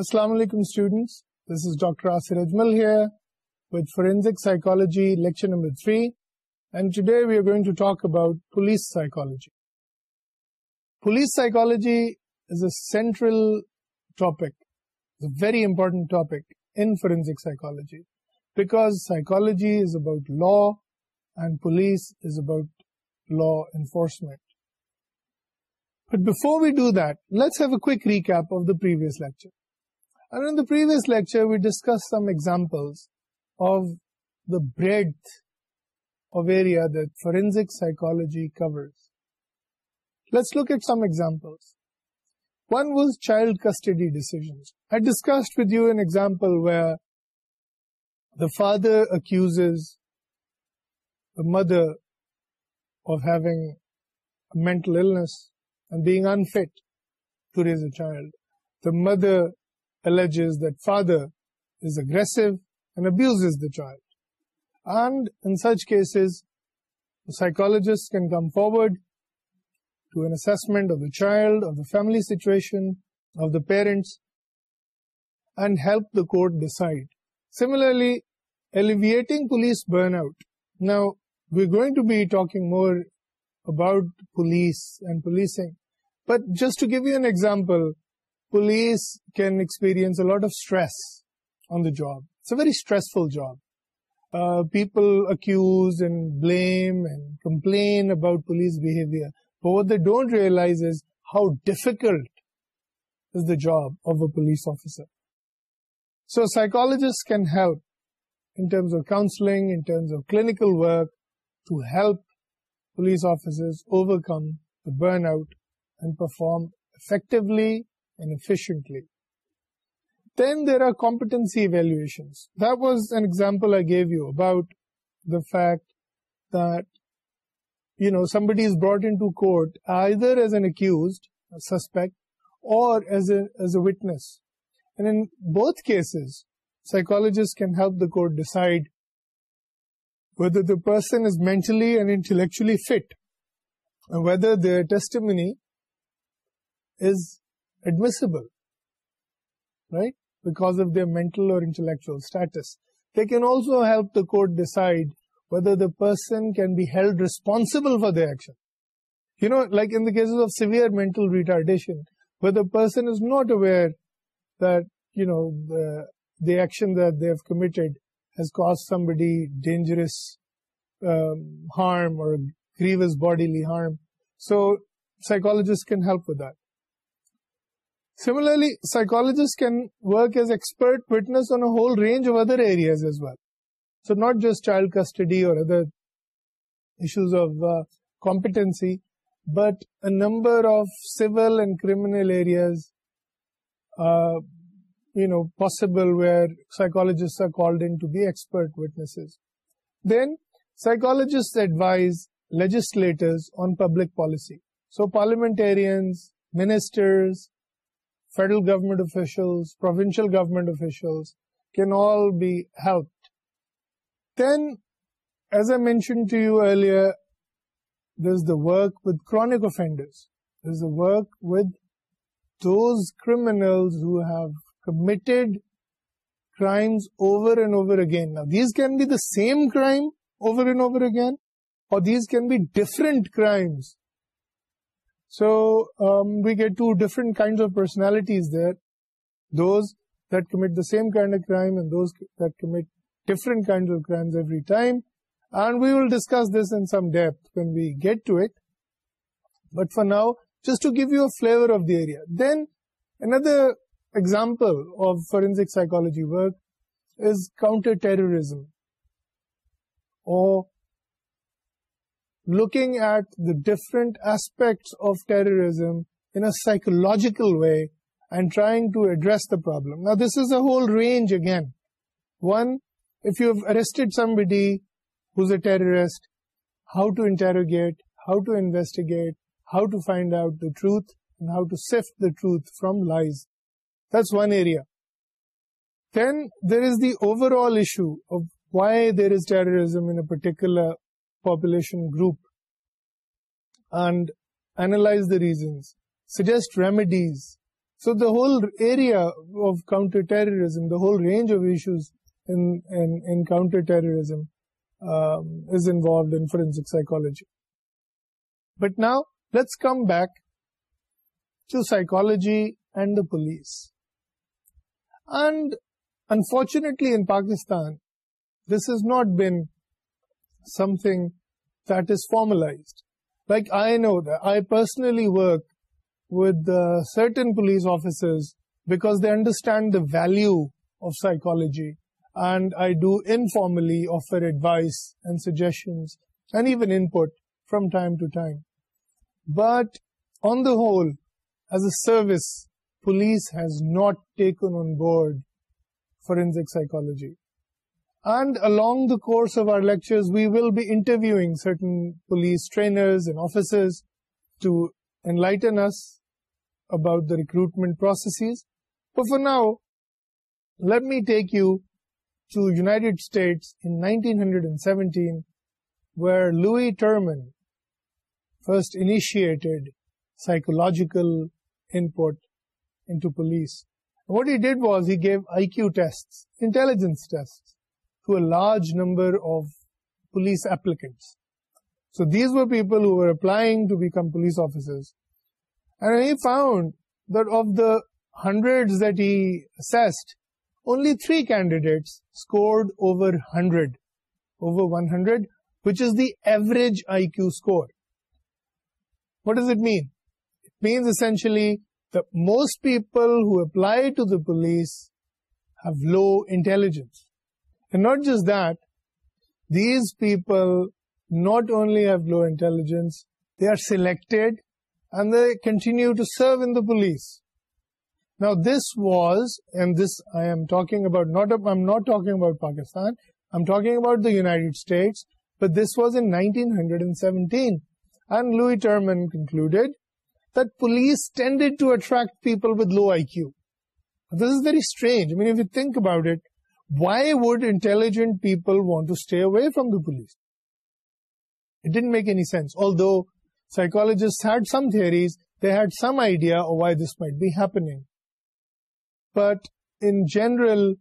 Assalamu alaikum students, this is Dr. Asir Ajmal here with Forensic Psychology lecture number 3, and today we are going to talk about police psychology. Police psychology is a central topic, a very important topic in forensic psychology, because psychology is about law and police is about law enforcement. But before we do that, let's have a quick recap of the previous lecture. فاد ایک mother mental child the mother alleges that father is aggressive and abuses the child. And in such cases, the psychologist can come forward to an assessment of the child, of the family situation, of the parents, and help the court decide. Similarly, alleviating police burnout. Now, we're going to be talking more about police and policing, but just to give you an example, police they don't realise how is the job so psychological over come burn out effectively there آرپٹنسی ویلویشنپل I give you about the fit this برٹر witness both cases psychologist can help the court decide whether the person is mentally fit whether the testimony admissible right back of mental or intellectual status they کی person can be held responsible for داشنٹل retardation وسن is not aware harm or grievous bodily harm so سائکال similarly psychologist can work as expert witness not just child کسٹڈیٹنسی butter of seven and کرل you know possible where سائکالجسٹنگ to be expert witness then psychologist advise لیجیسل on public policy so parliamentarians minister federal government official provincial government official can all be help to you ایل the کرک offender دز دا وز کرو committed crimes these can be same crime over and over again or these can be different crimes so we get to different kind of personalities there those the same کاٹ for now just to give you a flavour of دریا دین اندر example of forensic psychology work is counter terrorism او looking at the different aspects of terrorism in a psychological way and trying to address the problem. Now, this is a whole range again. One, if you've arrested somebody who's a terrorist, how to interrogate, how to investigate, how to find out the truth, and how to sift the truth from lies. That's one area. Then there is the overall issue of why there is terrorism in a particular population group and analyze the reasons, suggest remedies. So the whole area of counterterrorism, the whole range of issues in counterterrorism um, is involved in forensic psychology. But now let's come back to psychology and the police. And unfortunately in Pakistan, this has not been something that is formalized. Like I know that I personally work with uh, certain police officers because they understand the value of psychology, and I do informally offer advice and suggestions and even input from time to time. But on the whole, as a service, police has not taken on board forensic psychology. And along the course of O lecture we will be interview certain police trainer recruitment now me take you to United اسٹیٹین hundred سیونٹیڈ psychological what head was he give I کورسلیجنس to a large number of police applicants. So these were people who were applying to become police officers. And he found that of the hundreds that he assessed, only 3 candidates scored over 100, which is the average IQ score. What does it mean? It means essentially that most people who apply to the police have low intelligence. And not just that, these people not only have low intelligence, they are selected and they continue to serve in the police. Now this was, and this I am talking about, I'm not talking about Pakistan, I'm talking about the United States, but this was in 1917. And Louis Terman concluded that police tended to attract people with low IQ. This is very strange. I mean, if you think about it, why would intelligent people want to stay away from the police? It didn't make any sense. Although psychologists had some theories, they had some idea of why this might be happening. But in general,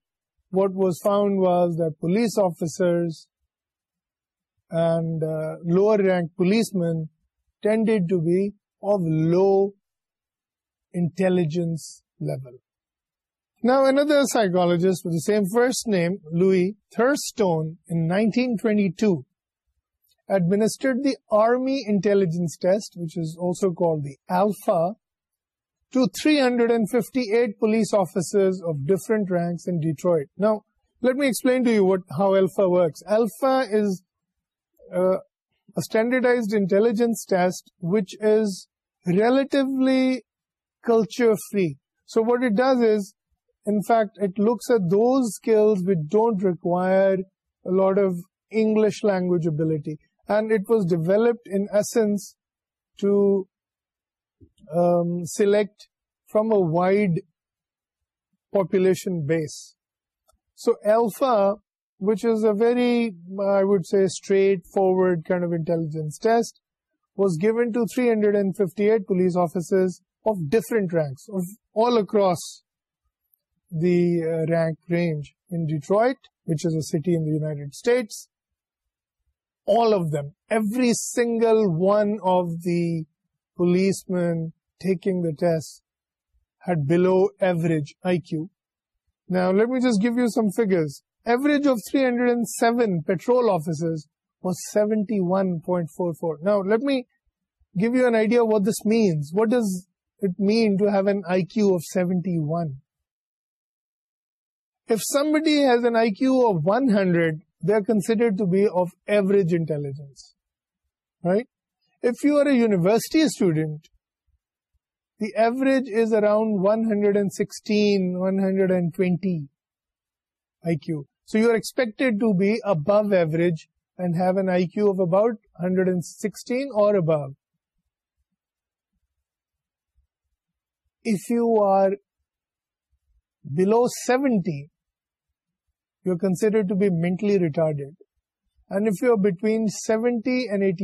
what was found was that police officers and uh, lower-ranked policemen tended to be of low intelligence level. Now another سائکال same first name لوئ thirty two administered intelligence three hundred پولیسرز different رینکسائز intelligence which is reality culture free so what it does is fact it looks which don't ریکوائرگلش language ability and it was developed Anas to select from population base so alpha which is a varied see straight forward کا rank range ڈیٹر patrol one If somebody has an IQ of 100, they are considered to be of average intelligence, right? If you are a university student, the average is around 116, 120 IQ. So you are expected to be above average and have an IQ of about 116 or above. If you are below 70, you are certainly retarded if you ارٹوینڈر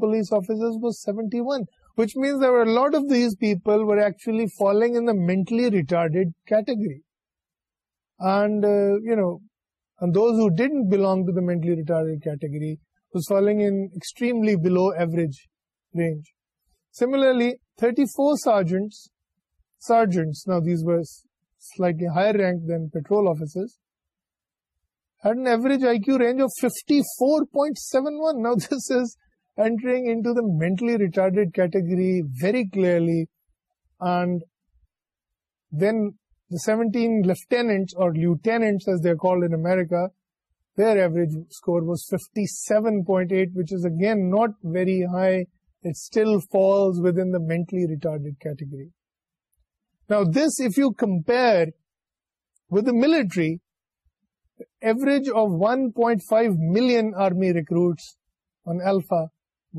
پولیسرٹی one which means lot of these people فالوئنگلی retarded کی and those who didn't belong to the mentally retarded category was falling in extremely below average range. Similarly, 34 sergeants, sergeants, now these were slightly higher rank than patrol officers, had an average IQ range of 54.71. Now this is entering into the mentally retarded category very clearly and then seventy accord America there ایوریز was fifty seven eight is again not very ہائیٹلی retarded کی average five million army recruits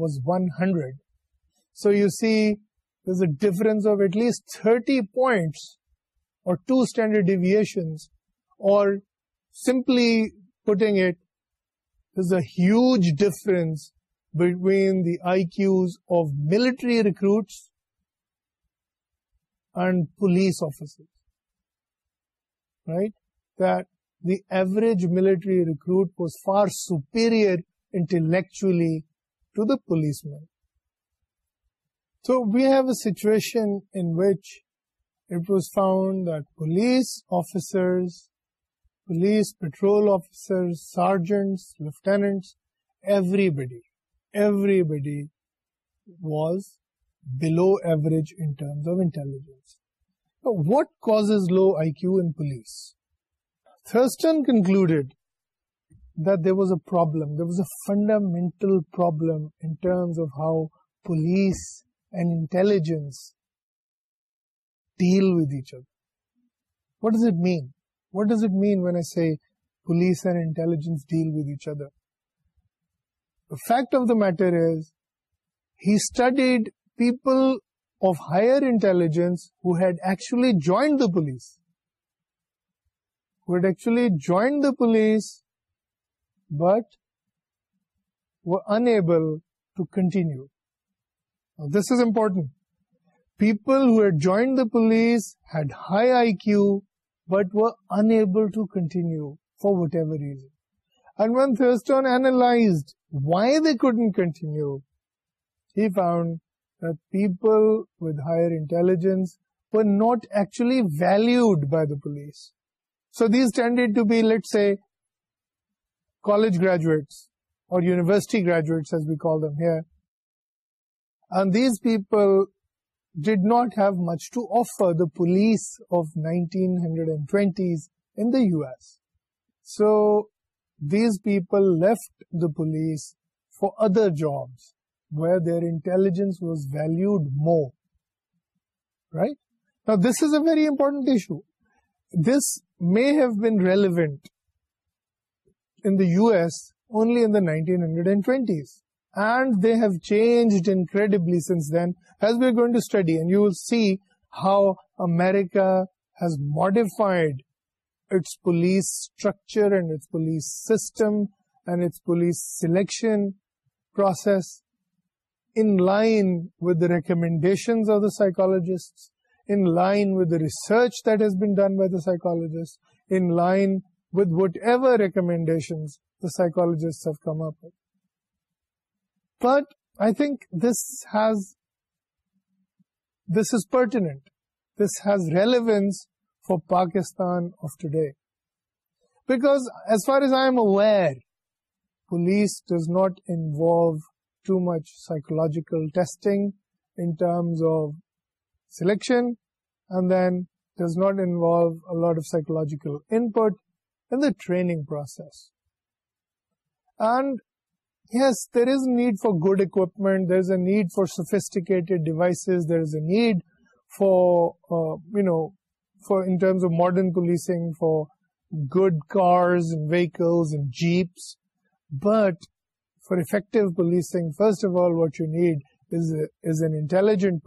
was one hundred so you see this a least thirty point or 2 standard deviations, or simply putting it, there's a huge difference between the IQs of military recruits and police officers, right? That the average military recruit was far superior intellectually to the policeman. So we have a situation in which police officer patrol آفیسرنٹس everybody everybody was below ایوریجنس what cause is low I Q N police concluded there was a problem there was a fundamental problem of how police and انٹینس fact the میٹرجنس actually joined the police the police but unable to continue this is important People who had joined the police had high IQ but were unable to continue for whatever reason. And when Thurston analyzed why they couldn't continue, he found that people with higher intelligence were not actually valued by the police. So these tended to be, let's say, college graduates or university graduates as we call them here. And these people did not have much to offer the police of 1920s in the US. So these people left the police for other jobs where their intelligence was valued more, right? Now this is a very important issue. This may have been relevant in the US only in the 1920s. And they have change be going to اسٹڈیكز ماڈیف structure پروسسڈیشنس that has been done by داكال recommendations But I think this is pertinent. This has relevance for Pakistan of today. Because as far as I am aware, police does not involve too much psychological testing in terms of selection, and then does not involve a lot of psychological input in the training process. And yes there is a need for good equipment there is a need for sophisticated devices there is a need forms modern policing for good car would jeeps but for effective policing first of all what you need an intelligent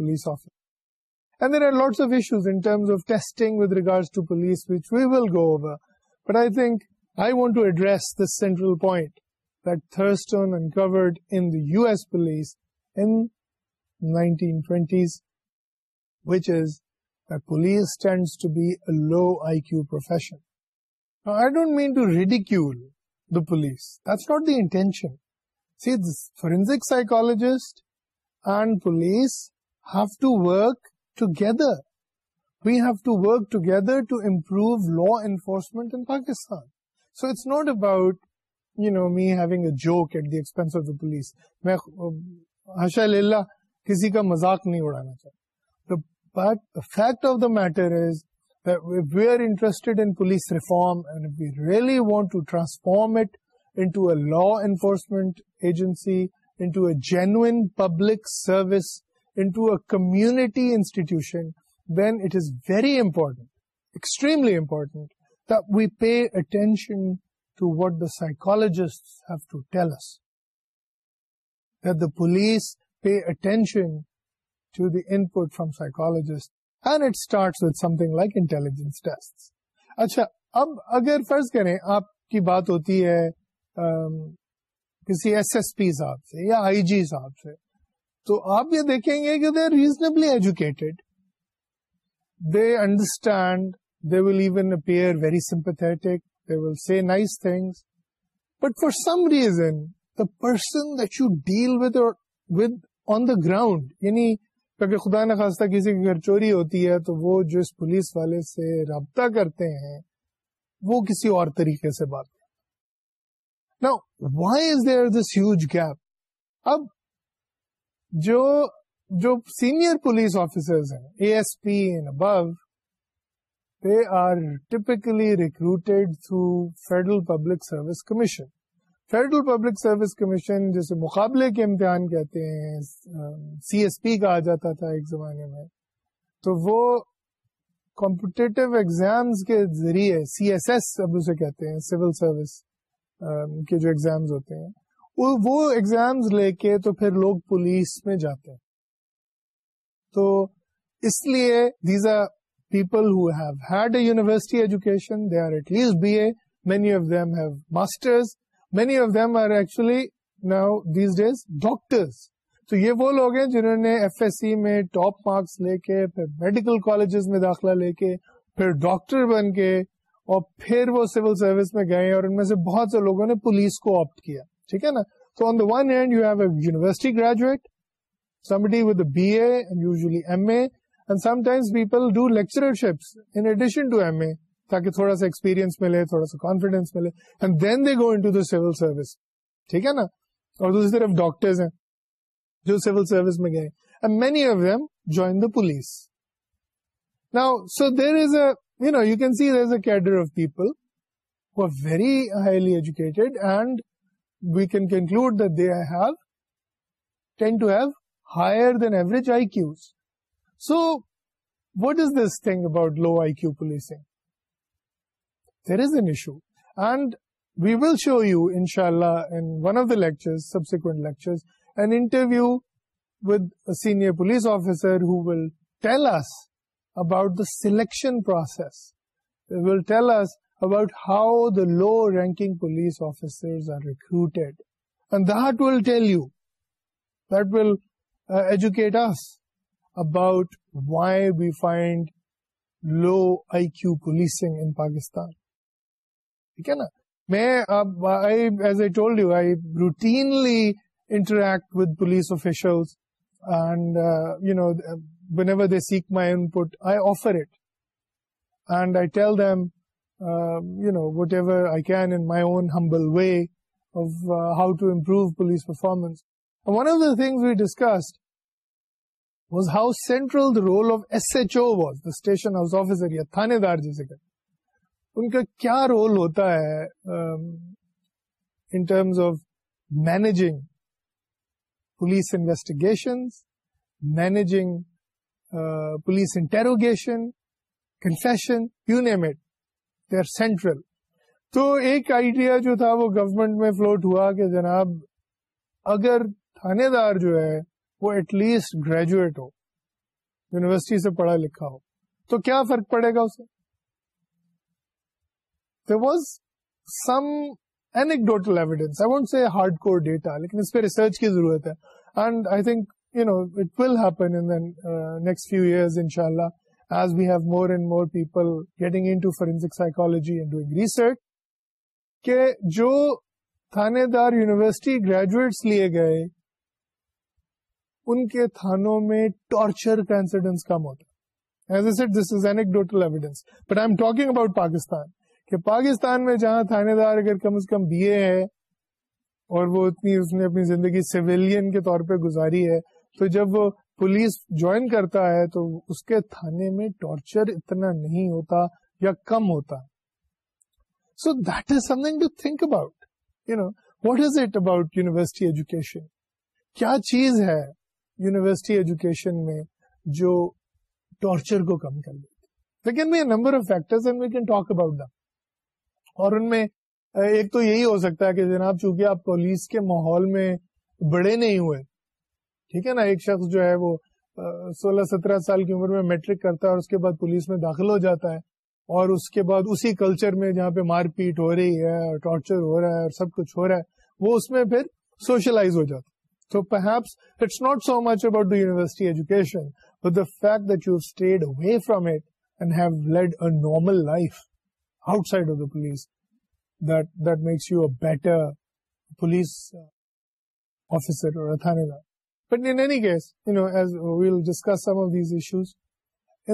there artist regard go up but I think I want to this central point تھرسک U S پولیسینٹی police ٹینڈسنٹ meat ریڈیکس note دیشن سی psychologist and police have to work together we have to work together to improve law enforcement Pakistan so it's not about جوکش کسی کا مزاق نہیں اڑانا چاہتا میٹرسارم اٹو اے لا انفورسمنٹ ایجنسی جین public سروسٹیوشن then it is very important that we pay to what the psychologist ہیلس the police pay attention to the input from psychologist and it start with something like intelligence اچھا اب اگر فرض کریں آپ کی بات ہوتی ہے کسی ایس ایس پیس سے یا آئی جی ہب سے تو آپ یہ دیکھیں گے کہ they are reasonably educated they understand they will even appear very sympathetic they will say nice things. But for some reason, the person that you deal with or with on the ground, یعنی کیونکہ خدا نخواستہ کسی کی گھر چوری ہوتی ہے تو وہ جو اس پولیس والے سے رابطہ کرتے ہیں وہ کسی اور طریقے سے بات کرتے نا why is there this huge gap اب جو جو سینئر پولیس آفیسرز ہیں اے ایس پی ابو are typically recruited through Federal Public Service Commission. Federal public service commission جسے مقابلے کے امتحان کہتے ہیں سی ایس پی کا آ جاتا تھا ایک زمانے میں تو وہ کمپٹیٹو ایگزامس کے ذریعے سی ایس ایس اب اسے کہتے ہیں سیول سروس کے جو ایگزامز ہوتے ہیں وہ ایگزامز لے کے تو پھر لوگ پولیس میں جاتے ہیں تو اس لیے these are people who have had a university education, they are at least BA, many of them have masters, many of them are actually now these days doctors. تو یہ وہ لوگ ہیں جنہوں نے ایف ایس سی میں top marks لے کے پھر میڈیکل کالجز میں داخلہ لے کے پھر ڈاکٹر بن کے اور پھر وہ سول سروس میں گئے اور ان میں سے بہت سے لوگوں نے پولیس کو آپٹ کیا ٹھیک ہے نا تو on the one hand you have a university graduate somebody with a B A usually M A and sometimes people do lectureships in addition to M A تاکہ تھوڑا سا ایکسپیرینس ملے تھوڑا سا کانفیڈینس ملے and then they go into the civil service ٹھیک ہے نا اور دوسری طرف ڈاکٹرز ہیں جو سیول سروس میں گئے and many of them join the police now so there is a you know you can see there is a cadre of people who are very highly educated and we can conclude they have tend to have higher than average I cues so what is this thing about low I cover policing there is an issue and we will show you ان شاء اللہ interview senior police officer selection process will tell us about how the low ranking police officer educate about why be find low I Q policing in Pakistan ٹھیک ہے نا routinely interact وولیس officials now whenever they seek my input I I tell them you know whatever I can my own humble way how to improve police performance one of the things we discussed was how central role of S H O was the station house officer یا کہ ان کا کیا role ہوتا ہے um, uh, تو ایک idea جو تھا وہ گورنمنٹ میں فلوٹ ہوا کہ جناب اگر ہے وہ ایٹ لیسٹ گریجویٹ ہو یونیورسٹی سے پڑھا لکھا ہو تو کیا فرق پڑے گا اسے اینکڈوٹل ایویڈینس وانٹ سے ہارڈ کور ڈیٹا اس پہ ریسرچ کی ضرورت ہے جو تھانے دار یونیورسٹی گریجویٹس لیے گئے ان کے تھانوں میں ٹارچر کا انسیڈنس کم ہوتا ہے پاکستان کہ پاکستان میں جہاں تھانے دار اگر کم از کم بی اے ہے اور وہ اتنی اس نے اپنی زندگی سویلین کے طور پہ گزاری ہے تو جب وہ پولیس جوائن کرتا ہے تو اس کے تھانے میں ٹارچر اتنا نہیں ہوتا یا کم ہوتا so that is something to think about you know what is it about university education کیا چیز ہے یونیورسٹی ایجوکیشن میں جو ٹارچر کو کم کر دیتی لیکن نمبر آف فیکٹر اور ان میں ایک تو یہی ہو سکتا ہے کہ جناب چونکہ آپ پولیس کے ماحول میں بڑے نہیں ہوئے ٹھیک ہے نا ایک شخص جو ہے وہ سولہ سترہ سال کی عمر میں میٹرک کرتا ہے اور اس کے بعد پولیس میں داخل ہو جاتا ہے اور اس کے بعد اسی کلچر میں جہاں پہ مار پیٹ ہو رہی ہے اور ٹارچر ہو رہا ہے اور سب کچھ ہو رہا ہے وہ اس میں پھر سوشلائز ہو جاتا So perhaps it's not so much about the university education, but the fact that you've stayed away from it and have led a normal life outside of the police, that, that makes you a better police officer or a thanega. But in any case, you know, as we'll discuss some of these issues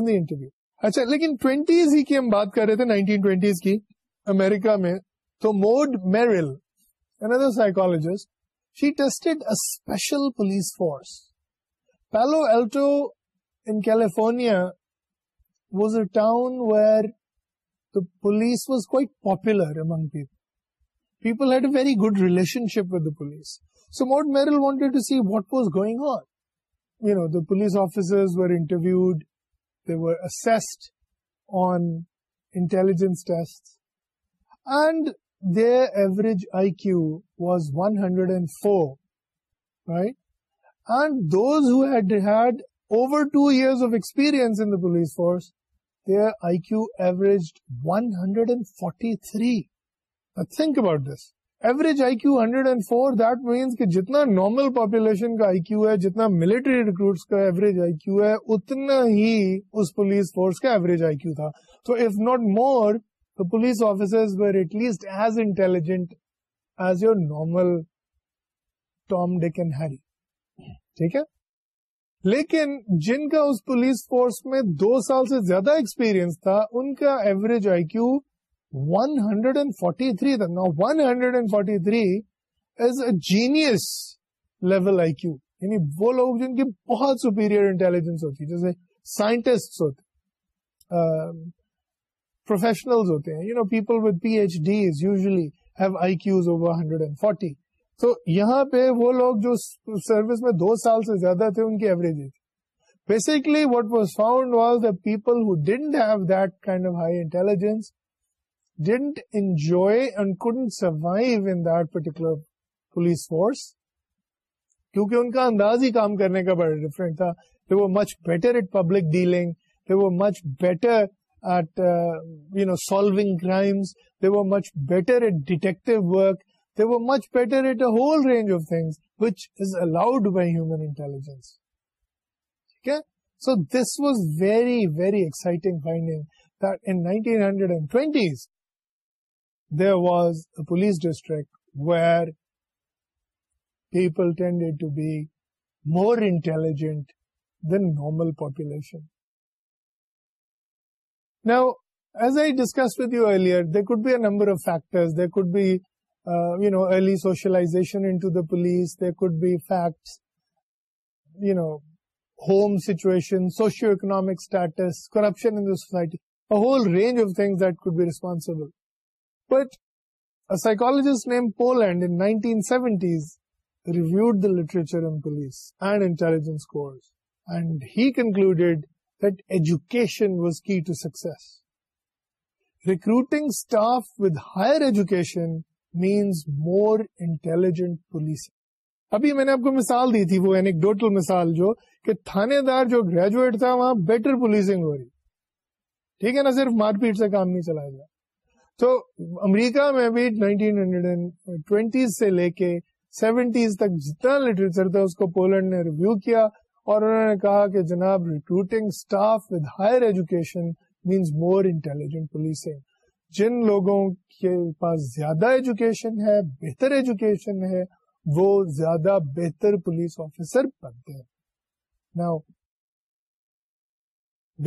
in the interview. اچھا لیکن twenties ہی کی ہم بات کر رہے تھے nineteen twenties کی امریکہ میں تو Maud Merrill another psychologist she special police force Palo Alto California was a town where police was a very good relationship police so Maud Merrill want see what was going know police test and the average I cover was one hundred and four right and those who'd over two year of experience police فورسو average one hundred and forty three think about this average I Q hundred and four دینس کہ جتنا normal population کا I Q جتنا military recruits کا average I کو ہے اتنا ہی اس پولیس فورس کا ایوریج آئی کھو تھا so if not more the police officers were at least as intelligent your normal Tom, Dick and Harry. ٹھیک ہے لیکن جن کا اس پولیس فورس میں دو سال سے زیادہ ایکسپیرینس تھا ان کا average I Q one hundred and forty three تھا one hundred and forty three is a genius level I Q یعنی وہ لوگ جن کی بہت سپیریئر انٹیلیجنس ہوتی جیسے سائنٹسٹ ہوتے پروفیشنلز ہوتے ہیں you know people with P H Ds usually have I Qs over hundred and forty تو یہاں پہ وہ لوگ جو سروس میں دو سال سے زیادہ تھے ان کی average basically what was found was the people who didn't have that kind of high intelligence didn't enjoy and couldn't survive in that particular police force کیونکہ ان کا انداز ہی کام کرنے کا بڑا ڈفرینٹ تھا وہ much better it public dealing وہ much better the was where people more intelligent than normal population know as I discuss word be a number کرپشنٹی whole range of thing be responsible but psychologists that education was key to success. Recruiting staff with higher education means more intelligent policing. ابھی میں نے آپ کو مثال دی تھی وہ anecdotal مثال جو کہ تھانے دار جو گریجویٹ تھا وہاں بیٹر پولیسنگ ہو رہی ٹھیک ہے نا صرف مار پیٹ سے کام نہیں چلایا گیا تو امریکہ میں بھی نائنٹین ہنڈریڈ اینڈ سے لے کے سیونٹیز تک جتنا لٹریچر تھا اس کو پولینڈ نے ریویو کیا اور انہوں نے کہا کہ جناب recruiting staff with higher education means more intelligent policing جن لوگوں کے پاس زیادہ ایجوکیشن ہے بہتر ایجوکیشن ہے وہ زیادہ بہتر پولیس آفیسر بنتے ہیں now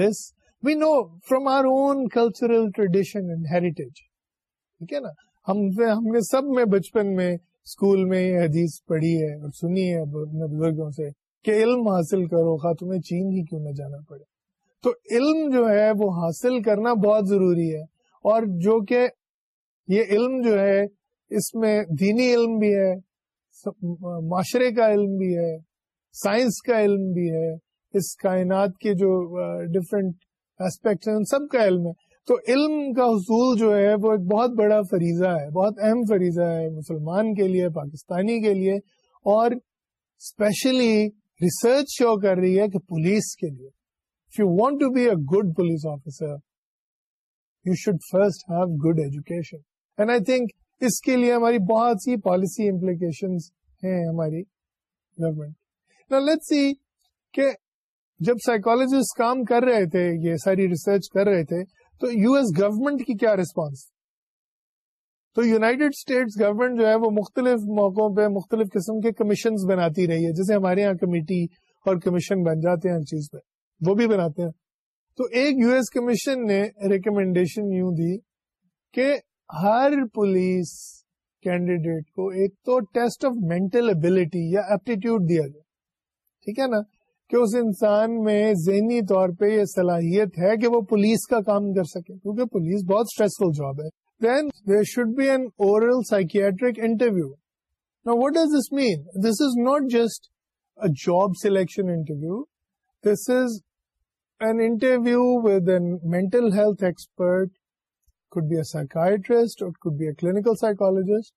this we know from our own cultural tradition and heritage ٹھیک ہے نا ہم نے سب میں بچپن میں اسکول میں یہ حدیث پڑھی ہے اور سنی ہے بزرگوں سے کہ علم حاصل کرو خا تمہیں چین ہی کیوں نہ جانا پڑے تو علم جو ہے وہ حاصل کرنا بہت ضروری ہے اور جو کہ یہ علم جو ہے اس میں دینی علم بھی ہے معاشرے کا علم بھی ہے سائنس کا علم بھی ہے اس کائنات کے جو ڈفرینٹ اسپیکٹ ہیں ان سب کا علم ہے تو علم کا حصول جو ہے وہ ایک بہت بڑا فریضہ ہے بہت اہم فریضہ ہے مسلمان کے لیے پاکستانی کے لیے اور اسپیشلی ریسرچ شو کر رہی ہے کہ پولیس کے لیے if you want to be a good police officer you should first have good education and I think اس کے لیے ہماری بہت سی پالیسی امپلیکیشن ہیں ہماری گورمنٹ جب سائیکولوجسٹ کام کر رہے تھے یہ ساری ریسرچ کر رہے تھے تو یو ایس گورمنٹ کی کیا ریسپانس تو یوناٹیڈ اسٹیٹس گورنمنٹ جو ہے وہ مختلف موقعوں پہ مختلف قسم کے کمیشنز بناتی رہی ہے جیسے ہمارے یہاں کمیٹی اور کمیشن بن جاتے ہیں ہر چیز پہ وہ بھی بناتے ہیں تو ایک یو ایس کمیشن نے ریکمینڈیشن یوں دی کہ ہر پولیس کینڈیڈیٹ کو ایک تو ٹیسٹ آف مینٹل ابلیٹی یا ایپٹیٹیوڈ دیا جائے ٹھیک ہے نا کہ اس انسان میں ذہنی طور پہ یہ صلاحیت ہے کہ وہ پولیس کا کام کر سکے کیونکہ پولیس بہت اسٹریسفل جاب ہے Then there should be an oral psychiatric interview. Now what does this mean? This is not just a job selection interview. This is an interview with a mental health expert, could be a psychiatrist or it could be a clinical psychologist,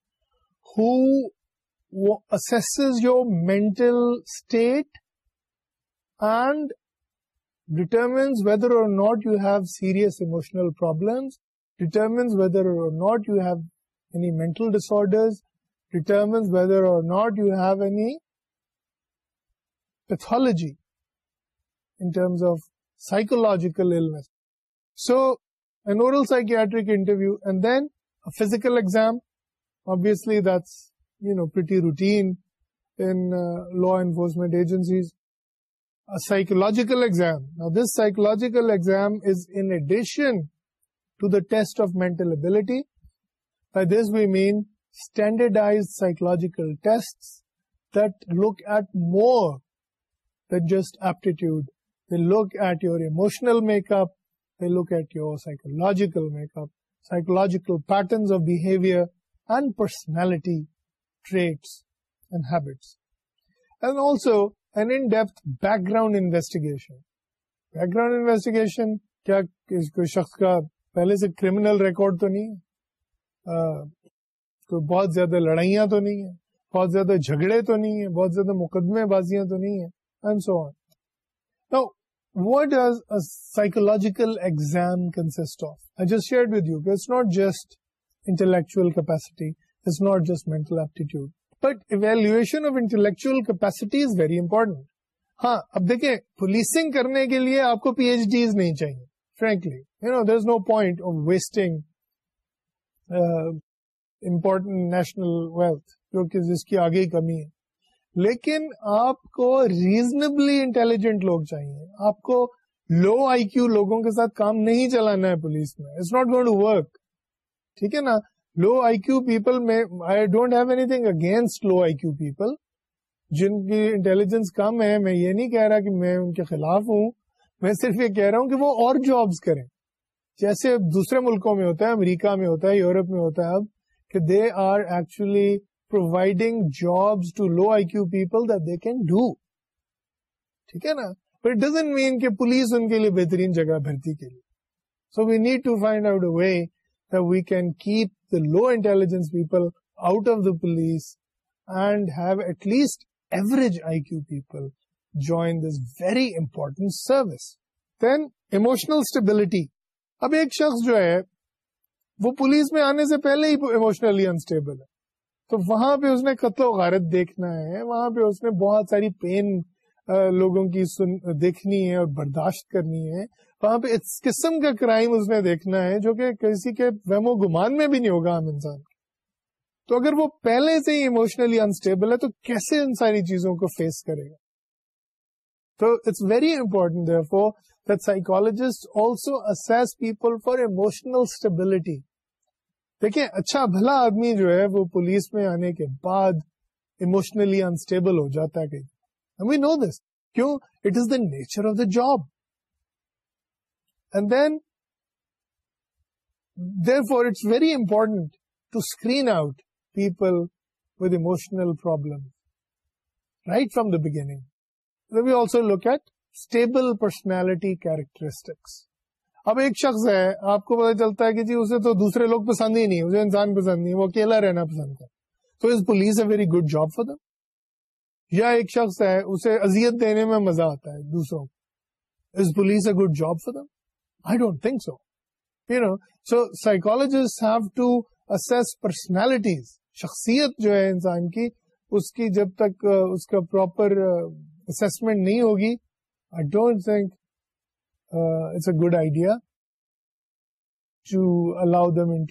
who assesses your mental state and determines whether or not you have serious emotional problems not you have any mental disorder not you have any پیتھالجیمز of psychological interview and then a physical ایگزامسلی this you نوٹی روٹی ایجنسیجیکل exam this psychological exam is in ڈیشن look at یورشنل make up look at یورکولوجیکل make up psychological patterns behaviour and personality ٹریٹسو depth back گراؤنڈیگیشن back گراڈ انٹیگیشن کیا شخص کا پہلے سے کرمینل ریکارڈ تو نہیں ہے بہت زیادہ لڑائیاں تو نہیں ہیں بہت زیادہ جھگڑے تو نہیں ہیں بہت زیادہ مقدمے بازیاں تو نہیں ہیں اینڈ سو آن ہے سائیکولوجیکل ایگزام کنسٹ آف جس شیئریکچوئل کیپیسٹیوڈ but evolution of انٹلیکچلٹی is very important ہاں اب دیکھیں پولیسنگ کرنے کے لیے آپ کو پی ایچ ڈیز نہیں چاہیے frankly. You know, there's no point of wasting uh, important national wealth جو کہ فرنکلی یو نو کمی ہے لیکن آپ کو نیشنلبلی انٹیلیجنٹ لوگ چاہیے آپ کو لو آئی کیو لوگوں کے ساتھ کام نہیں چلانا ہے پولیس میں اٹس ناٹ ٹو ورک ٹھیک ہے نا لو آئی کیو پیپل میں I don't have anything against low I Q people جن کی انٹیلیجنس کم ہے میں یہ نہیں کہہ رہا کہ میں ان کے خلاف ہوں میں صرف یہ کہہ رہا ہوں کہ وہ اور جابس کریں جیسے دوسرے ملکوں میں ہوتا ہے امریکہ میں ہوتا ہے یورپ میں ہوتا ہے اب کہ they are actually providing jobs to low I Q people that they can do ٹھیک ہے نا بٹ ڈزنٹ مین کہ پولیس ان کے لیے بہترین جگہ بھرتی کے لیے so we need to find out a way we can keep the low intelligence people out of the police and have at least average I Q people join this very important service. Then emotional stability. اب ایک شخص جو ہے وہ police میں آنے سے پہلے ہی ایموشنلی انسٹیبل ہے تو وہاں پہ اس نے قتل و غارت دیکھنا ہے وہاں پہ اس نے بہت ساری پین لوگوں کی سن, دیکھنی ہے اور برداشت کرنی ہے وہاں پہ اس قسم کا کرائم اس نے دیکھنا ہے جو کہ کسی کے وہم و گمان میں بھی نہیں ہوگا عام انسان تو اگر وہ پہلے سے ہی ایموشنلی انسٹیبل ہے تو کیسے ان ساری چیزوں کو فیس کرے گا تو it's very important therefore, that psychologists also assess people for emotional stability دیکھیں اچھا بھلا آدمی جو ہے وہ پولیس میں آنے کے بعد اموشنلی انسٹیبل ہو جاتا ہے وی نو دس کیوں it is the nature of the job and then therefore it's very important to screen out people with emotional problem right from the beginning اب ایک شخص ہے آپ کو پتا چلتا ہے کہ جی اسے اسے اسے تو تو دوسرے لوگ پسند پسند پسند ہی نہیں نہیں انسان وہ اکیلا رہنا ہے ہے is police a very good job for them یا ایک شخص دینے میں مزہ آتا ہے دوسروں کو is police a good job for them I don't think so you know so psychologist have to assess personalities شخصیت جو ہے انسان کی اس کی جب تک اس کا پراپر اسسمنٹ نہیں ہوگی I don't think it's a good idea to allow them in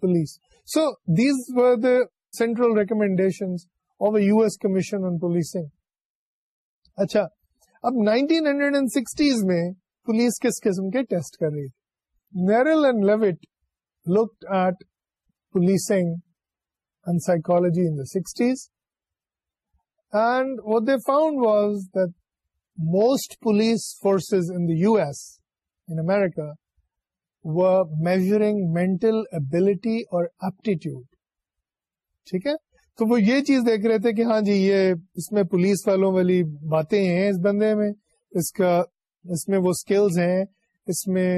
police so these were the central recommendation of a U S commission on policing اچھا اب 1960s میں پولیس کس قسم کے ٹیسٹ کر رہی تھی نیرل اینڈ لیوٹ look at policing and psychology in the and what they found was دوسٹ police forces in the U S in America ویجرنگ mental ability اور ایپٹیٹیوڈ ٹھیک ہے تو وہ یہ چیز دیکھ رہے تھے کہ ہاں جی یہ اس میں پولیس والوں والی باتیں ہیں اس بندے میں اس کا اس میں وہ اسکلز ہیں اس میں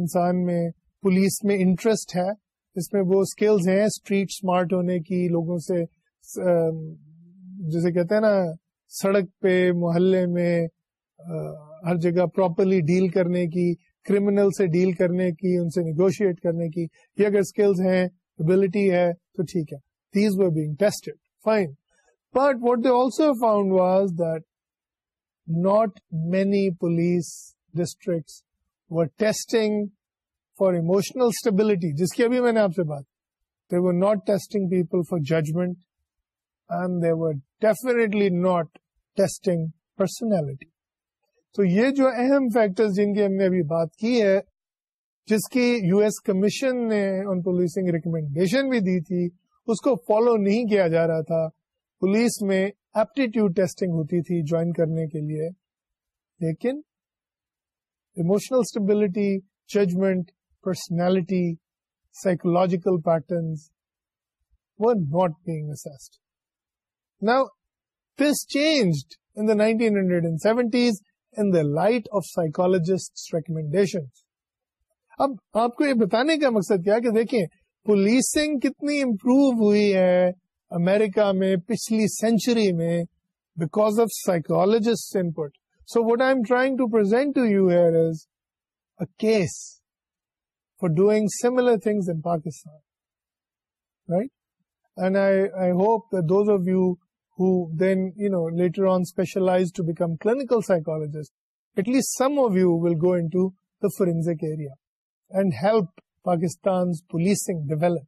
انسان میں پولیس میں انٹرسٹ ہے اس میں وہ اسکلز ہیں اسٹریٹ اسمارٹ ہونے کی لوگوں سے جسے کہتے ہیں نا سڑک پہ محلے میں ہر جگہ پراپرلی ڈیل کرنے کی کریمنل سے ڈیل کرنے کی ان سے نیگوشیٹ کرنے کی یہ اگر اسکلس ہیں ابلٹی ہے تو ٹھیک ہے these being test fine but what they also found was that not many police district و ٹیسٹنگ فار ایموشنل اسٹیبلٹی جس کی ابھی میں نے آپ سے بات they were not testing people for judgement definitely not testing personality تو یہ جو اہم فیکٹر جن کی ہم نے ابھی بات کی ہے جس کی یو ایس کمیشن نے ان پولیسنگ ریکمینڈیشن بھی دی تھی اس کو فالو نہیں کیا جا رہا تھا پولیس میں ایپٹیٹیوڈ ٹیسٹنگ ہوتی تھی جوائن کرنے کے لیے لیکن emotional stability judgement personality psychological patterns what بیگ اسڈ Now, this changed in the 1970s in the light of psychologists recommendations. اب آپ کو یہ بتانے کا مقصد کیا کہ دیکھیں پولیسنگ کتنی امپروو ہوئی ہے امیرکا میں پچھلی سینچری میں because of psychologist input so what I am trying to present to you here is a case for doing similar things in Pakistan right and I I hope those of you who then you know later on specialize to become clinical psychologists at least some of you will go into the forensic area and help Pakistan's policing develop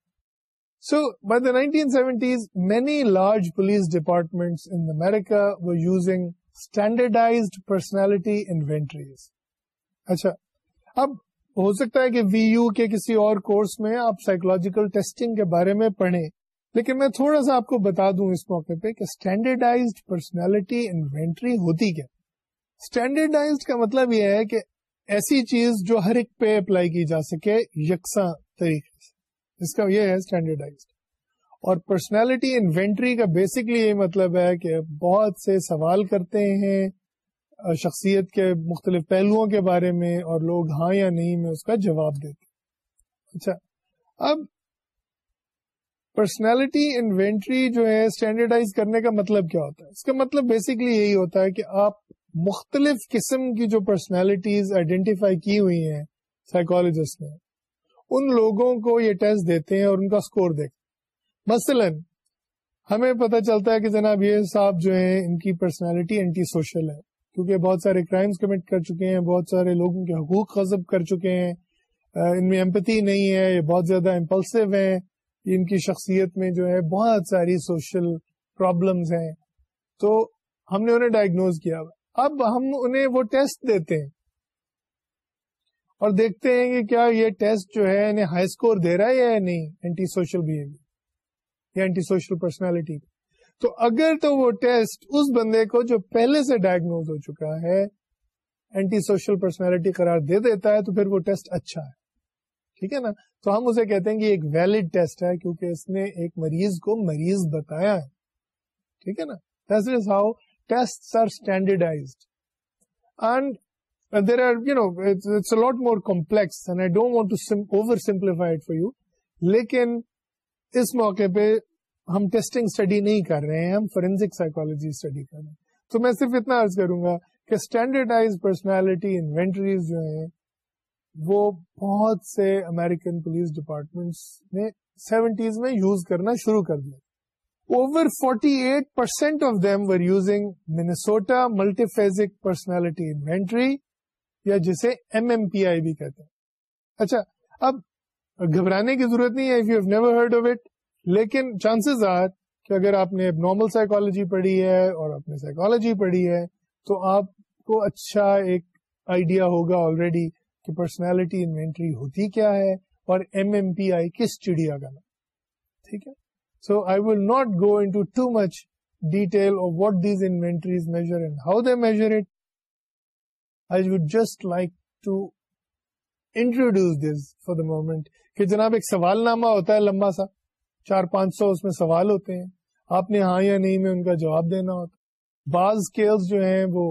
so by the 1970s many large police departments in America were using standardized personality inventories acha ab ہو سکتا ہے کہ V U کے کسی اور course میں آپ psychological testing کے بارے میں پڑھیں لیکن میں تھوڑا سا آپ کو بتا دوں اس موقع پہ کہ اسٹینڈرڈائز پرسنالٹی انوینٹری ہوتی کیا اسٹینڈرڈائز کا مطلب یہ ہے کہ ایسی چیز جو ہر ایک پہ اپلائی کی جا سکے یکساں طریقے سے اس کا یہ ہے اور پرسنالٹی انوینٹری کا بیسکلی یہ مطلب ہے کہ بہت سے سوال کرتے ہیں شخصیت کے مختلف پہلوؤں کے بارے میں اور لوگ ہاں یا نہیں میں اس کا جواب دیتے اچھا اب پرسنالٹی انوینٹری جو ہے اسٹینڈرڈائز کرنے کا مطلب کیا ہوتا ہے اس کا مطلب بیسکلی یہی ہوتا ہے کہ آپ مختلف قسم کی جو پرسنالٹیز آئیڈینٹیفائی کی ہوئی ہیں سائیکولوجسٹ نے ان لوگوں کو یہ ٹیسٹ دیتے ہیں اور ان کا اسکور دیکھتے مثلا ہمیں پتہ چلتا ہے کہ جناب یہ صاحب جو ہیں ان کی پرسنالٹی اینٹی سوشل ہے کیونکہ بہت سارے کرائمس کمٹ کر چکے ہیں بہت سارے لوگوں کے حقوق قزب کر چکے ہیں ان میں امپتی نہیں ہے یہ بہت زیادہ امپلسو ہیں ان کی شخصیت میں جو ہے بہت ساری سوشل پرابلمس ہیں تو ہم نے انہیں ڈائگنوز کیا اب ہم انہیں وہ ٹیسٹ دیتے ہیں اور دیکھتے ہیں کہ کیا یہ ٹیسٹ جو ہے انہیں ہائی اسکور دے رہا ہے یا نہیں اینٹی سوشل بہیویئر یا اینٹی سوشل پرسنالٹی تو اگر تو وہ ٹیسٹ اس بندے کو جو پہلے سے ڈائگنوز ہو چکا ہے اینٹی سوشل پرسنالٹی قرار دے دیتا ہے تو پھر وہ ٹیسٹ اچھا ہے ٹھیک ہے نا تو ہم اسے کہتے ہیں کہ ایک ویلڈ ٹیسٹ ہے کیونکہ اس نے ایک مریض کو مریض بتایا ہے ٹھیک ہے نا this is how test are standardise and there are you know it's lot more complex and I don't want to over simplified for you لیکن اس موقع پہ ہم ٹیسٹنگ اسٹڈی نہیں کر رہے ہیں ہم فورینسک سائیکولوجی اسٹڈی کر رہے ہیں تو میں صرف اتنا عرض کروں گا کہ اسٹینڈرڈائز پرسنالٹی انوینٹریز جو ہیں وہ بہت سے امیرکن پولیس ڈپارٹمنٹس نے سیونٹیز میں یوز کرنا شروع کر دیا over forty eight percent of them multi phasic personality inventory یا جسے ایم ایم پی آئی بھی کہتے ہیں اچھا اب گھبرانے کی ضرورت نہیں ہے لیکن چانسز آر کہ اگر آپ نے نارمل سائیکولوجی پڑھی ہے اور اپنے سائیکولوجی پڑھی ہے تو آپ کو اچھا ایک آئیڈیا ہوگا آلریڈی کہ پرسنالٹی انوینٹری ہوتی کیا ہے اور ایم ایم پی آئی کس چڑیا نام ٹھیک ہے so I will not go to too much detail what these inventories major major and how they it I just like to introduce this for the moment کہ جناب ایک سوال نامہ ہوتا ہے لمبا سا چار پانچ سو اس میں سوال ہوتے ہیں آپ نے ہاں یا نہیں میں ان کا جواب دینا ہوتا بعض اسکیلس جو ہیں وہ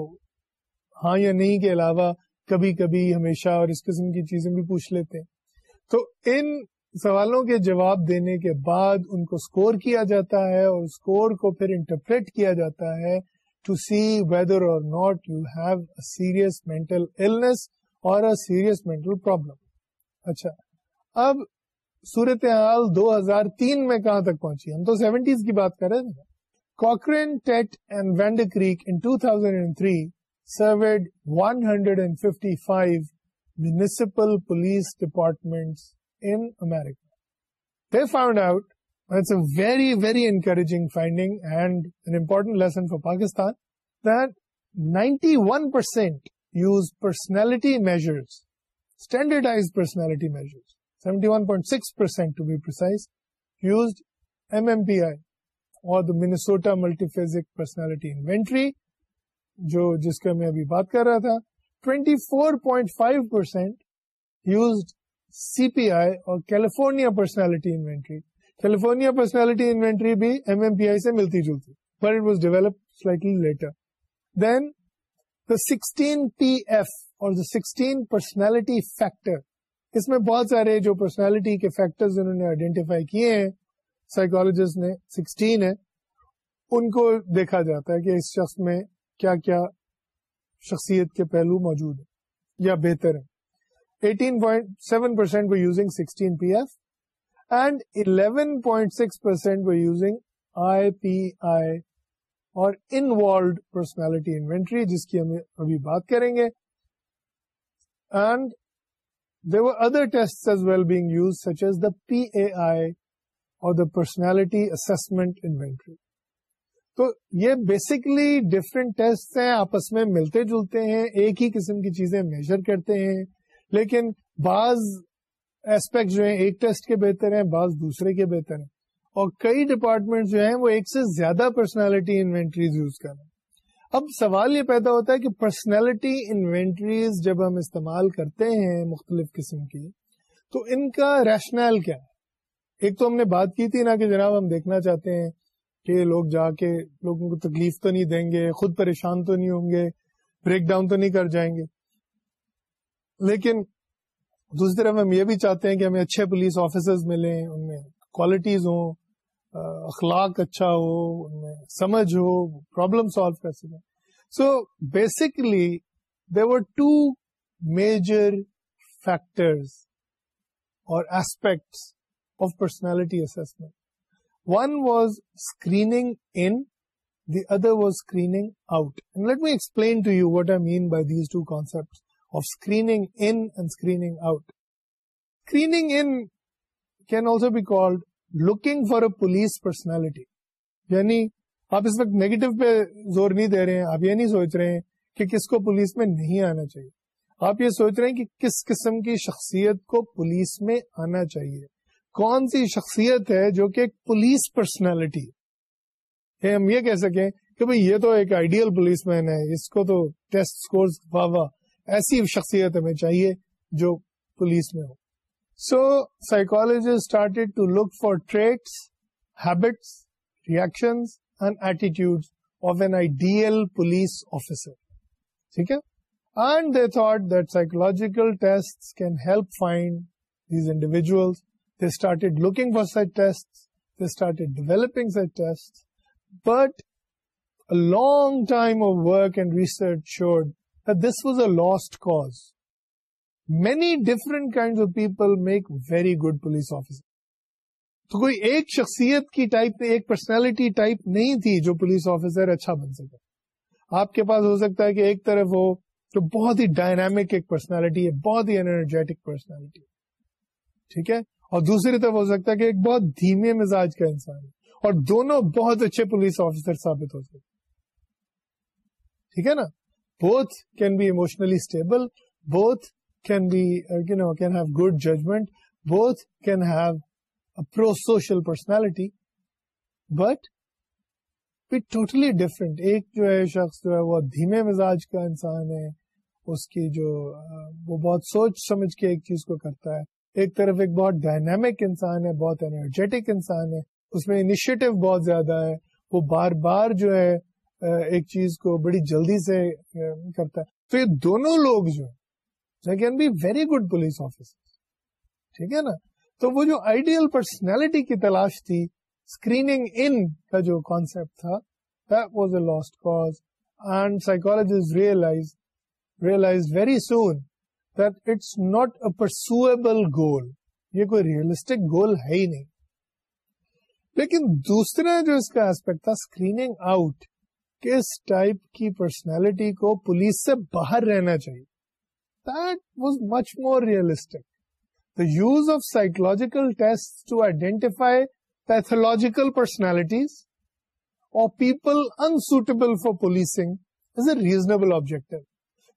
ہاں یا نہیں کے علاوہ کبھی کبھی ہمیشہ اور اس قسم کی چیزیں بھی پوچھ لیتے ہیں تو ان سوالوں کے جواب دینے کے بعد ان کو اسکور کیا جاتا ہے اور اسکور کو پھر انٹرپریٹ کیا جاتا ہے to see whether or not you have a serious mental mental problem اچھا اب صورتحال دو ہزار تین میں کہاں تک پہنچی ہم تو سیونٹیز کی بات کر رہے ہیں Cochrane TET and وینڈ crack thousand and three served one hundred and fifty five مل police department out finding ninety one percent use personality measures standardise personality measures six percent used M M P آئیسوٹا multi phasic پر جو جس کا میں ابھی بات کر رہا تھا 24.5 percent used C P I اور California personality inventory California personality inventory بھی ایم ایم پی آئی سے ملتی جلتی but it was develop slightly later than the sixteen P F اور دا سکسٹین پرسنالٹی فیکٹر اس میں بہت سارے جو پرسنالٹی کے فیکٹر آئیڈینٹیفائی کیے ہیں سائیکولوجسٹ نے سکسٹین ہے ان کو دیکھا جاتا ہے کہ اس شخص میں کیا کیا شخصیت کے پہلو موجود ہیں یا بہتر ہیں 18.7% were using 16PF and 11.6% were using IPI اور انوالوڈ پرسنالٹی انوینٹری جس کی ہم ابھی بات کریں گے and there were other tests as well being used such as the PAI or the Personality Assessment Inventory. تو یہ بیسکلی ڈفرینٹ ٹیسٹ ہیں آپس میں ملتے جلتے ہیں ایک ہی قسم کی چیزیں میجر کرتے ہیں لیکن بعض ایسپیکٹ جو ہیں ایک ٹیسٹ کے بہتر ہیں بعض دوسرے کے بہتر ہیں اور کئی ڈپارٹمنٹ جو ہیں وہ ایک سے زیادہ پرسنالٹی انوینٹریز یوز کر رہے ہیں اب سوال یہ پیدا ہوتا ہے کہ پرسنالٹی انوینٹریز جب ہم استعمال کرتے ہیں مختلف قسم کی تو ان کا ریشنل کیا ہے ایک تو ہم نے بات کی تھی نا کہ جناب ہم دیکھنا چاہتے ہیں کہ لوگ جا کے لوگوں کو تکلیف تو نہیں دیں گے خود پریشان تو نہیں ہوں گے بریک ڈاؤن تو نہیں کر جائیں گے لیکن دوسری طرف ہم یہ بھی چاہتے ہیں کہ ہمیں اچھے پولیس آفیسرز ملیں ان میں کوالٹیز ہوں اخلاق اچھا ہو ان میں سمجھ ہو پرابلم سالو کر سکیں so basically there were two major factors اور aspects of personality assessment one was screening called was for a police personality یعنی آپ اس وقت نیگیٹو پہ زور نہیں دے رہے ہیں آپ یہ نہیں سوچ رہے ہیں کہ کس کو پولیس میں نہیں آنا چاہیے آپ یہ سوچ رہے ہیں کہ کس قسم کی شخصیت کو پولیس میں آنا چاہیے کون سی شخصیت ہے جو کہ ایک پولیس پرسنالٹی ہم یہ کہہ سکیں کہ بھائی یہ تو ایک آئیڈیل پولیس مین ہے اس کو تو ٹیسٹ سکورز واہ ایسی شخصیت ہمیں چاہیے جو پولیس میں ہو so psychology started to look for traits habits reaction and attitude of an ideal police officer ٹھیک ہے and they test can help find these individuals they started looking for such tests, they started developing such tests, but a long time of work and research showed that this was a lost cause. Many different kinds of people make very good police officers. تو کوئی ایک شخصیت کی type میں ایک personality type نہیں تھی جو پولیس آفیسر اچھا بن سکے آپ کے پاس ہو سکتا ہے کہ ایک طرف ہو تو بہت ہی ڈائنامک ایک پرسنالٹی ہے بہت ہی انرجیٹک پرسنالٹی ٹھیک ہے اور دوسری طرف ہو سکتا ہے کہ ایک بہت دھیمے مزاج کا انسان ہے اور دونوں بہت اچھے پولیس آفیسر ثابت ہو سکتے ٹھیک ہے نا both can be emotionally stable both can be you know can have good judgment both can have prosocial personality but totally different ایک جو ہے شخص جو ہے وہ دھیمے مزاج کا انسان ہے اس کی جو uh, وہ بہت سوچ سمجھ کے ایک چیز کو کرتا ہے ایک طرف ایک بہت ڈائنامک انسان ہے بہت انرجیٹک انسان ہے اس میں انیشیٹو بہت زیادہ ہے وہ بار بار جو ہے ایک چیز کو بڑی جلدی سے کرتا ہے تو یہ دونوں لوگ جو ہے گڈ پولیس آفیسر ٹھیک ہے نا تو وہ جو آئیڈیل پرسنالٹی کی تلاش تھی اسکریننگ ان کا جو کانسپٹ تھا lost cause and psychologies realize realize very soon it's not a possible goal یہ کوئی ریئلسٹک گول ہے ہی نہیں لیکن دوسرا جو اس کا اسپیکٹ تھا اسکریننگ آؤٹ کس ٹائپ کی پرسنالٹی کو پولیس سے باہر رہنا چاہیے that was much more realistic the use of psychological test to identify pathological personalities اور people unsuitable for policing is a reasonable objective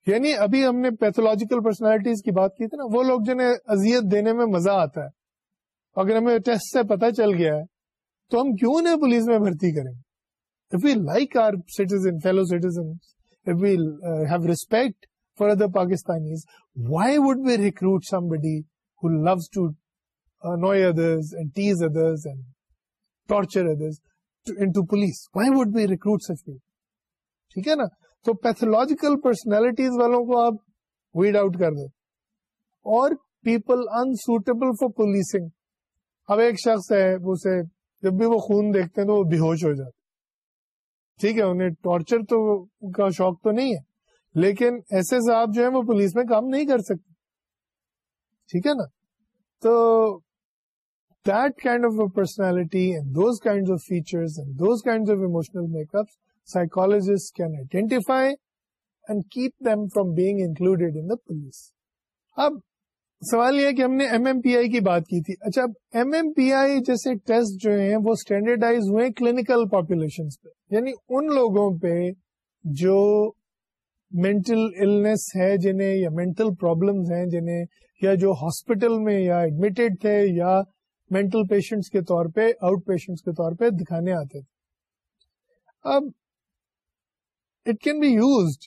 یعنی ابھی ہم نے پیتھولوجیکل پرسنالٹیز کی بات کی تھی نا وہ لوگ جنہیں اذیت دینے میں مزہ آتا ہے اگر ہمیں ٹیسٹ سے پتہ چل گیا ہے تو ہم کیوں انہیں پولیس میں بھرتی کریں if you like are citizen fellow citizen if you have respect for other Pakistanis why would be recruit somebody who loves to know others and tease others and torture others into police why would be recruit such ٹھیک ہے نا تو pathological personalities والوں کو آپ Wade out کر دیں اور پیپل انسوٹیبل فار پولیسنگ اب ایک شخص ہے جب بھی وہ خون دیکھتے ہیں تو وہ بے ہوش ہو جاتا ٹھیک ہے انہیں ٹارچر تو کا شوق تو نہیں ہے لیکن ایسے صاحب جو ہیں وہ پولیس میں کام نہیں کر سکتے ٹھیک ہے نا تو that kind of personality and those kind kind of of and those makeups psychologists can identify and keep them from being included in the police. اب سوال یہ کہ ہم نے ایم ایم پی آئی کی بات کی تھی اچھا ایم ایم پی آئی جیسے ٹیسٹ جو ہیں وہ اسٹینڈرڈائز ہوئے کلینکل پاپولیشن پہ یعنی ان لوگوں پہ جو مینٹل النس ہے جنہیں یا مینٹل ہیں جنہیں یا جو ہاسپٹل میں یا ایڈمیٹڈ تھے یا مینٹل پیشنٹس کے طور پہ آؤٹ پیشنٹس کے طور پہ دکھانے آتے تھے اب it can be used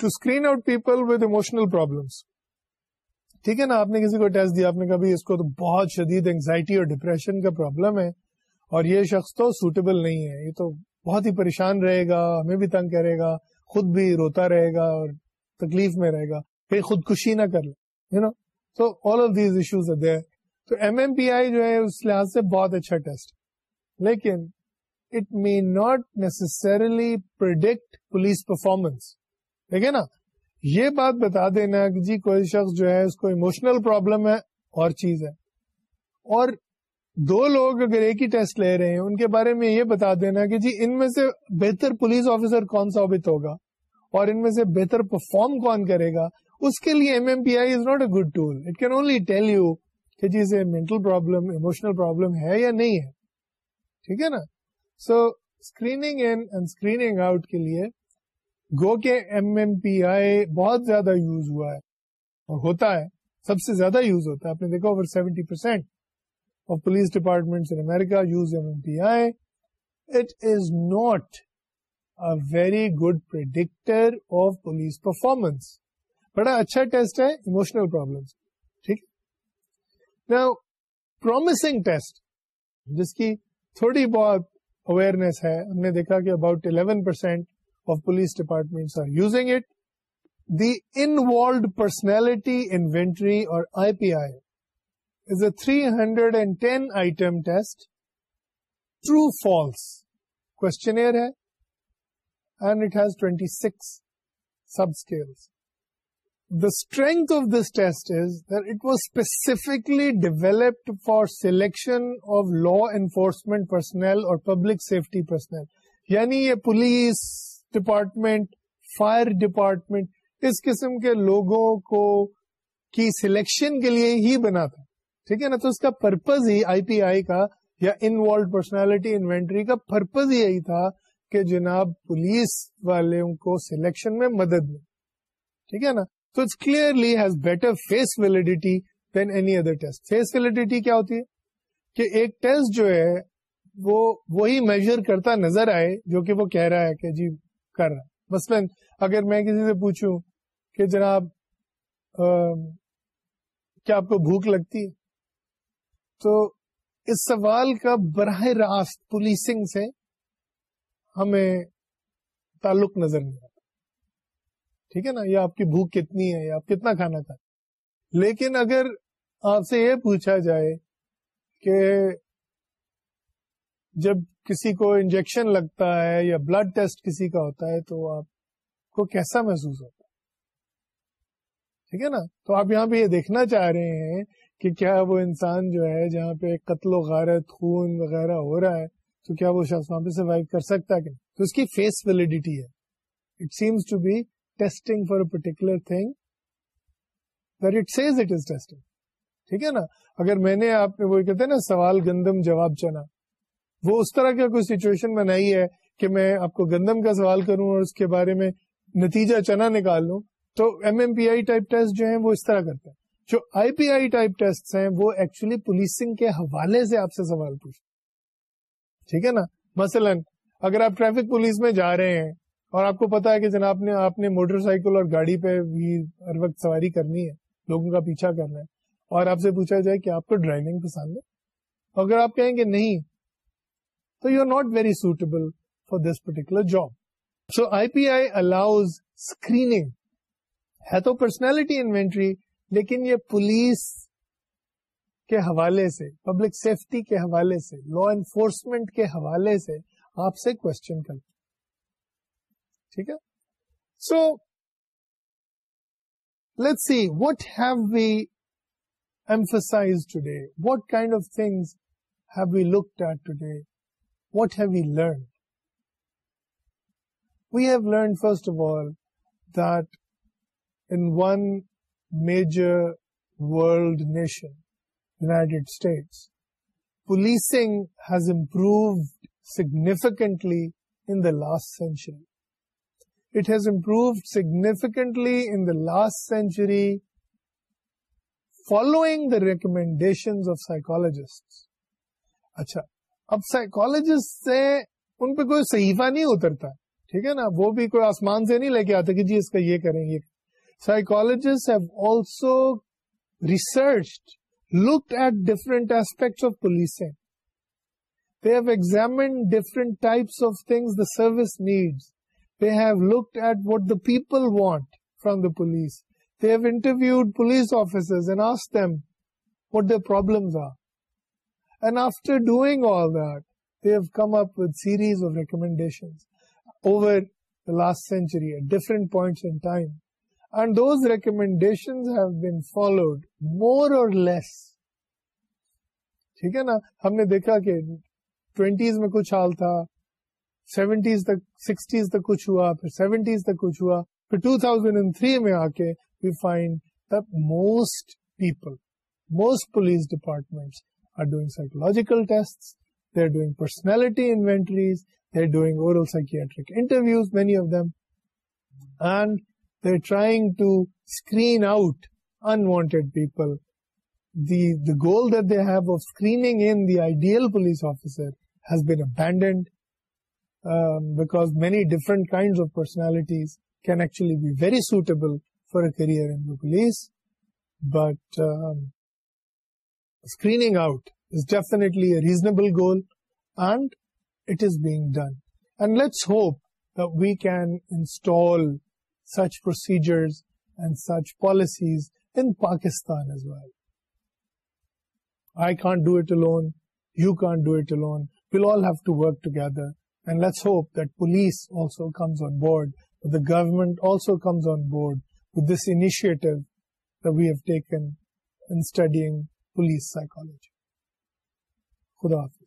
to screen out people with emotional problems ٹھیک ہے نا آپ نے کسی کو ٹیسٹ دیا آپ نے اس کو تو بہت شدید اینگزائٹی اور ڈپریشن کا پرابلم ہے اور یہ شخص تو سوٹیبل نہیں ہے یہ تو بہت ہی پریشان رہے گا ہمیں بھی تنگ کرے گا خود بھی روتا رہے گا اور تکلیف میں رہے گا کہ خودکشی نہ کر لے یو نو تو آل آف دیز ایشوز تو ایم ایم پی آئی جو ہے اس لحاظ سے بہت اچھا ٹیسٹ لیکن not necessarily predict police performance ٹھیک ہے نا یہ بات بتا دینا کہ جی کوئی شخص جو ہے اس کو اموشنل پرابلم ہے اور چیز ہے اور دو لوگ اگر ایک ہی ٹیسٹ لے رہے ہیں ان کے بارے میں یہ بتا دینا کہ جی ان میں سے بہتر پولیس آفیسر کون ثابت ہوگا اور ان میں سے بہتر پرفارم کون کرے گا اس کے لیے M M P I is not a good tool it can only tell you کہ جی اسے مینٹل پرابلم اموشنل پرابلم ہے یا نہیں ہے ٹھیک ہے نا so screening in and screening out کے لیے گو کے ایم ایم پی آئی بہت زیادہ یوز ہوا ہے اور ہوتا ہے سب سے زیادہ یوز ہوتا ہے آپ نے دیکھا over seventy percent of police department in America use M M P I it is not a very good predictor of police performance بڑا اچھا ٹیسٹ ہے اموشنل پرابلم ٹھیک ہے پرومسنگ ٹیسٹ جس کی تھوڑی بہت اویئرنیس ہے ہم نے دیکھا کہ about eleven percent of police department are using it the Inwald personality inventory اور I P I is a three hundred and ten item test true false questionnaire ہے and it has twenty scales the strength of this test is that it was specifically developed for selection of law enforcement personnel or public safety personnel یعنی یہ police department fire department اس قسم کے لوگوں کو کی selection کے لیے ہی بنا تھا ٹھیک ہے نا تو اس کا پرپز ہی آئی پی آئی کا یا انوالوڈ پرسنالٹی انوینٹری کا پرپز یہی تھا کہ جناب پولیس والوں کو سلیکشن میں مدد ملے ٹھیک ہے نا تو it's clearly has better face validity than any other test face validity کیا ہوتی ہے کہ ایک ٹیسٹ جو ہے وہ وہی میجر کرتا نظر آئے جو کہ وہ کہہ رہا ہے کہ جی کر رہا ہے بس اگر میں کسی سے پوچھوں کہ جناب کیا آپ کو بھوک لگتی ہے تو اس سوال کا براہ راست پولیسنگ سے ہمیں تعلق نظر نہیں آتا ٹھیک ہے نا یہ آپ کی بھوک کتنی ہے یا آپ کتنا کھانا تھا لیکن اگر آپ سے یہ پوچھا جائے کہ جب کسی کو انجیکشن لگتا ہے یا بلڈ ٹیسٹ کسی کا ہوتا ہے تو آپ کو کیسا محسوس ہوتا ہے ٹھیک ہے نا تو آپ یہاں پہ یہ دیکھنا چاہ رہے ہیں کہ کیا وہ انسان جو ہے جہاں پہ قتل و غارت خون وغیرہ ہو رہا ہے تو کیا وہ شخص وہاں پہ سروائو کر سکتا ہے کہ تو اس کی فیس ویلیڈیٹی ہے it seems to be testing for a particular thing it says is testing ٹھیک ہے نا اگر میں نے آپ نے وہ کہتے ہیں نا سوال گندم جواب چنا وہ اس طرح کا کوئی سچویشن بنائی ہے کہ میں آپ کو گندم کا سوال کروں اور اس کے بارے میں نتیجہ چنا نکال لوں تو M M P I type test جو ہیں وہ اس طرح کرتے ہیں جو I P I type test ہیں وہ ایکچولی پولیسنگ کے حوالے سے آپ سے سوال پوچھتے ٹھیک ہے نا مثلاً اگر آپ ٹریفک پولیس میں جا رہے ہیں اور آپ کو پتا ہے کہ جناب نے آپ نے موٹر سائیکل اور گاڑی پہ بھی ہر وقت سواری کرنی ہے لوگوں کا پیچھا کرنا ہے اور آپ سے پوچھا جائے کہ آپ کو ڈرائیونگ پسند ہے اگر آپ کہیں گے نہیں تو you are not very suitable for this particular job so I P I allows screening ہے تو پرسنالٹی انوینٹری لیکن یہ پولیس کے حوالے سے پبلک سیفٹی کے حوالے سے لا انفورسمنٹ کے حوالے سے آپ سے کوشچن کرتے ٹھیک ہے so let see what have we emphasize today what kind of things have we at today what have we learn we have learn first of all that in one major world nation United States policing has improved significantly in the last century it has improved significantly in the last century following the recommendation of psychologist سے ان پہ کوئی صحیفہ نہیں اترتا ٹھیک ہے نا وہ بھی کوئی آسمان سے نہیں لے کے آتے کہ جی اس کا یہ کریں گے سائکالو also research lid at different aspect of policing they have exam different types of things the service needs people want from the police the recommendation اور ہم نے دیکھا کہ ٹوینٹیز میں کچھ حال تھا سیونٹیز تک سکسٹیز تک کچھ ہوا پھر سیونٹیز تک کچھ ہوا پھر ٹو تھاؤزینڈ اینڈ تھری میں آ کے we find the most people most police department are doing psychological test they are doing personality inventories they are doing اور psychiatric interviews many of them and they are trying to screen out unwanted people the the goal that they have of screening in the ideal police officer has been abandoned Um, because many different kinds of personalities can actually be very suitable for a career in the police. But um, screening out is definitely a reasonable goal, and it is being done. And let's hope that we can install such procedures and such policies in Pakistan as well. I can't do it alone. You can't do it alone. We'll all have to work together and hope دلیسوز on board the government on board this initiate police psychology خدا حافظ